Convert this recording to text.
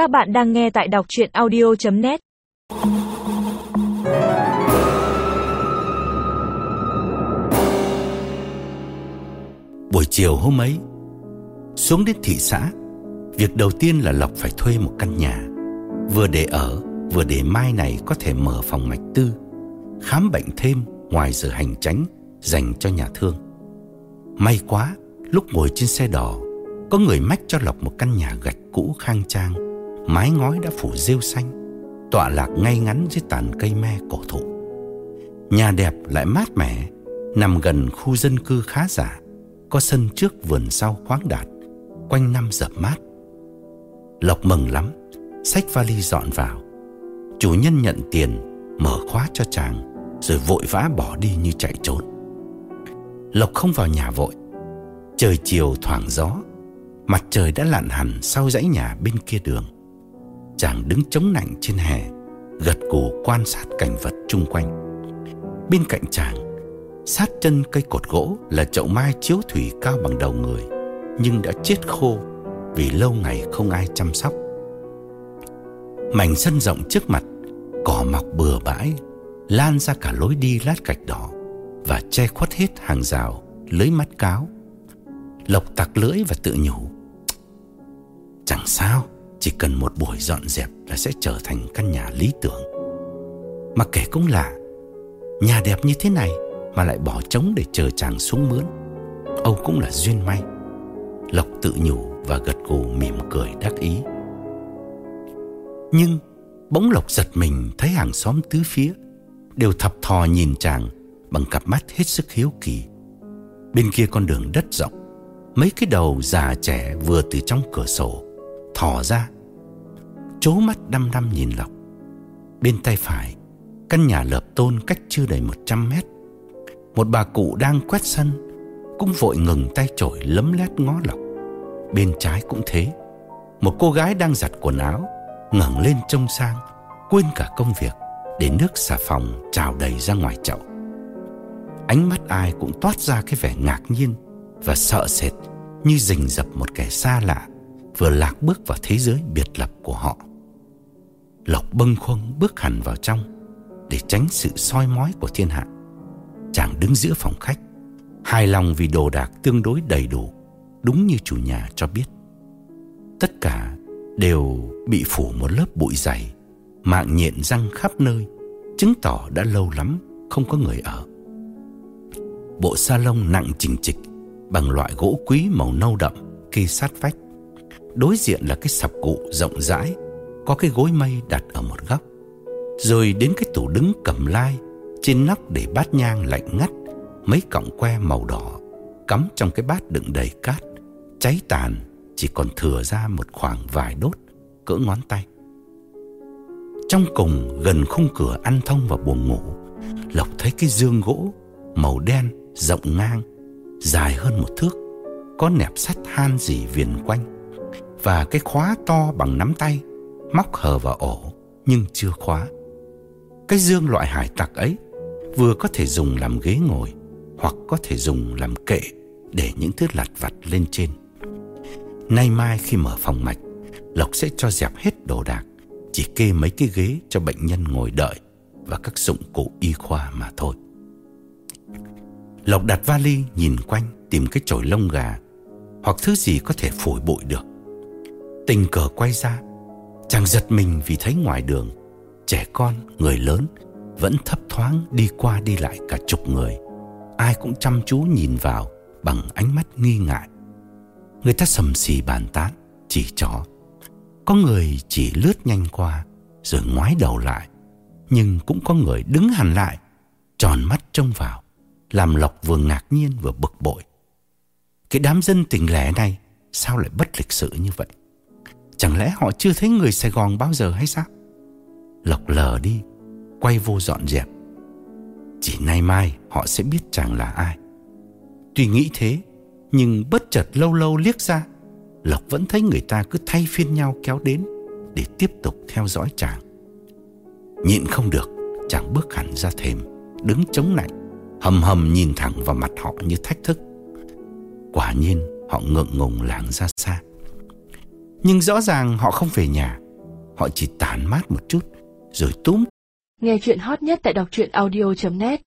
Các bạn đang nghe tại đọc chuyện audio.net Buổi chiều hôm ấy, Xuống đến thị xã, Việc đầu tiên là Lộc phải thuê một căn nhà. Vừa để ở, Vừa để mai này có thể mở phòng mạch tư, Khám bệnh thêm Ngoài giờ hành tránh Dành cho nhà thương. May quá, Lúc ngồi trên xe đỏ, Có người mách cho Lộc một căn nhà gạch cũ khang trang. Mái ngói đã phủ rêu xanh, Tọa lạc ngay ngắn dưới tàn cây me cổ thụ. Nhà đẹp lại mát mẻ, Nằm gần khu dân cư khá giả, Có sân trước vườn sau khoáng đạt, Quanh năm dập mát. Lộc mừng lắm, Xách vali dọn vào. Chủ nhân nhận tiền, Mở khóa cho chàng, Rồi vội vã bỏ đi như chạy trốn. Lộc không vào nhà vội. Trời chiều thoảng gió, Mặt trời đã lặn hẳn sau dãy nhà bên kia đường. Chàng đứng chống nạnh trên hè, Gật cổ quan sát cảnh vật chung quanh. Bên cạnh chàng, Sát chân cây cột gỗ là chậu mai chiếu thủy cao bằng đầu người, Nhưng đã chết khô Vì lâu ngày không ai chăm sóc. Mảnh sân rộng trước mặt, Cỏ mọc bừa bãi, Lan ra cả lối đi lát gạch đỏ Và che khuất hết hàng rào Lưới mắt cáo. Lộc tặc lưỡi và tự nhủ, Chẳng sao chỉ cần một buổi dọn dẹp Là sẽ trở thành căn nhà lý tưởng. Mà kể cũng lạ Nhà đẹp như thế này Mà lại bỏ trống để chờ chàng xuống mướn. Âu cũng là duyên may. Lộc tự nhủ và gật gù mỉm cười đắc ý. Nhưng bỗng Lộc giật mình Thấy hàng xóm tứ phía Đều thập thò nhìn chàng Bằng cặp mắt hết sức hiếu kỳ. Bên kia con đường đất rộng, Mấy cái đầu già trẻ vừa từ trong cửa sổ Thò ra. Chố mắt đăm đăm nhìn Lộc. Bên tay phải, Căn nhà lợp tôn cách chưa đầy 100 mét. Một bà cụ đang quét sân, Cũng vội ngừng tay trổi lấm lét ngó Lộc. Bên trái cũng thế. Một cô gái đang giặt quần áo, ngẩng lên trông sang, Quên cả công việc, Để nước xà phòng trào đầy ra ngoài chậu. Ánh mắt ai cũng toát ra cái vẻ ngạc nhiên Và sợ sệt, Như rình rập một kẻ xa lạ. Vừa lạc bước vào thế giới biệt lập của họ. Lộc bâng khuâng bước hẳn vào trong Để tránh sự soi mói của thiên hạ. Chàng đứng giữa phòng khách, Hài lòng vì đồ đạc tương đối đầy đủ, Đúng như chủ nhà cho biết. Tất cả đều bị phủ một lớp bụi dày, Mạng nhện răng khắp nơi, Chứng tỏ đã lâu lắm không có người ở. Bộ salon nặng chỉnh trịch Bằng loại gỗ quý màu nâu đậm Kê sát vách. Đối diện là cái sập cụ rộng rãi, Có cái gối mây đặt ở một góc. Rồi đến cái tủ đứng cầm lai, Trên nóc để bát nhang lạnh ngắt, Mấy cọng que màu đỏ, Cắm trong cái bát đựng đầy cát. Cháy tàn, Chỉ còn thừa ra một khoảng vài đốt, Cỡ ngón tay. Trong cùng gần khung cửa ăn thông vào buồng ngủ, Lộc thấy cái dương gỗ Màu đen, rộng ngang, Dài hơn một thước, Có nẹp sắt han dỉ viền quanh và cái khóa to bằng nắm tay, móc hờ vào ổ nhưng chưa khóa. Cái dương loại hải tặc ấy vừa có thể dùng làm ghế ngồi hoặc có thể dùng làm kệ để những thứ lặt vặt lên trên. Nay mai khi mở phòng mạch, Lộc sẽ cho dẹp hết đồ đạc, chỉ kê mấy cái ghế cho bệnh nhân ngồi đợi và các dụng cụ y khoa mà thôi. Lộc đặt vali nhìn quanh tìm cái chổi lông gà hoặc thứ gì có thể phủi bụi được. Tình cờ quay ra Chàng giật mình vì thấy ngoài đường Trẻ con, người lớn Vẫn thấp thoáng đi qua đi lại cả chục người. Ai cũng chăm chú nhìn vào Bằng ánh mắt nghi ngại. Người ta sầm xì bàn tán Chỉ trỏ. Có người chỉ lướt nhanh qua Rồi ngoái đầu lại Nhưng cũng có người đứng hẳn lại Tròn mắt trông vào Làm Lộc vừa ngạc nhiên vừa bực bội. Cái đám dân tình lẻ này Sao lại bất lịch sự như vậy? Chẳng lẽ họ chưa thấy người Sài Gòn bao giờ hay sao? Lộc lờ đi, Quay vô dọn dẹp. Chỉ nay mai họ sẽ biết chàng là ai. Tuy nghĩ thế, Nhưng bất chợt lâu lâu liếc ra, Lộc vẫn thấy người ta cứ thay phiên nhau kéo đến Để tiếp tục theo dõi chàng. Nhịn không được, Chàng bước hẳn ra thềm, Đứng chống lạnh Hầm hầm nhìn thẳng vào mặt họ như thách thức. Quả nhiên, họ ngượng ngùng lảng ra xa nhưng rõ ràng họ không về nhà. Họ chỉ tản mát một chút, Rồi túm. Nghe chuyện hot nhất tại đọc truyện audio.net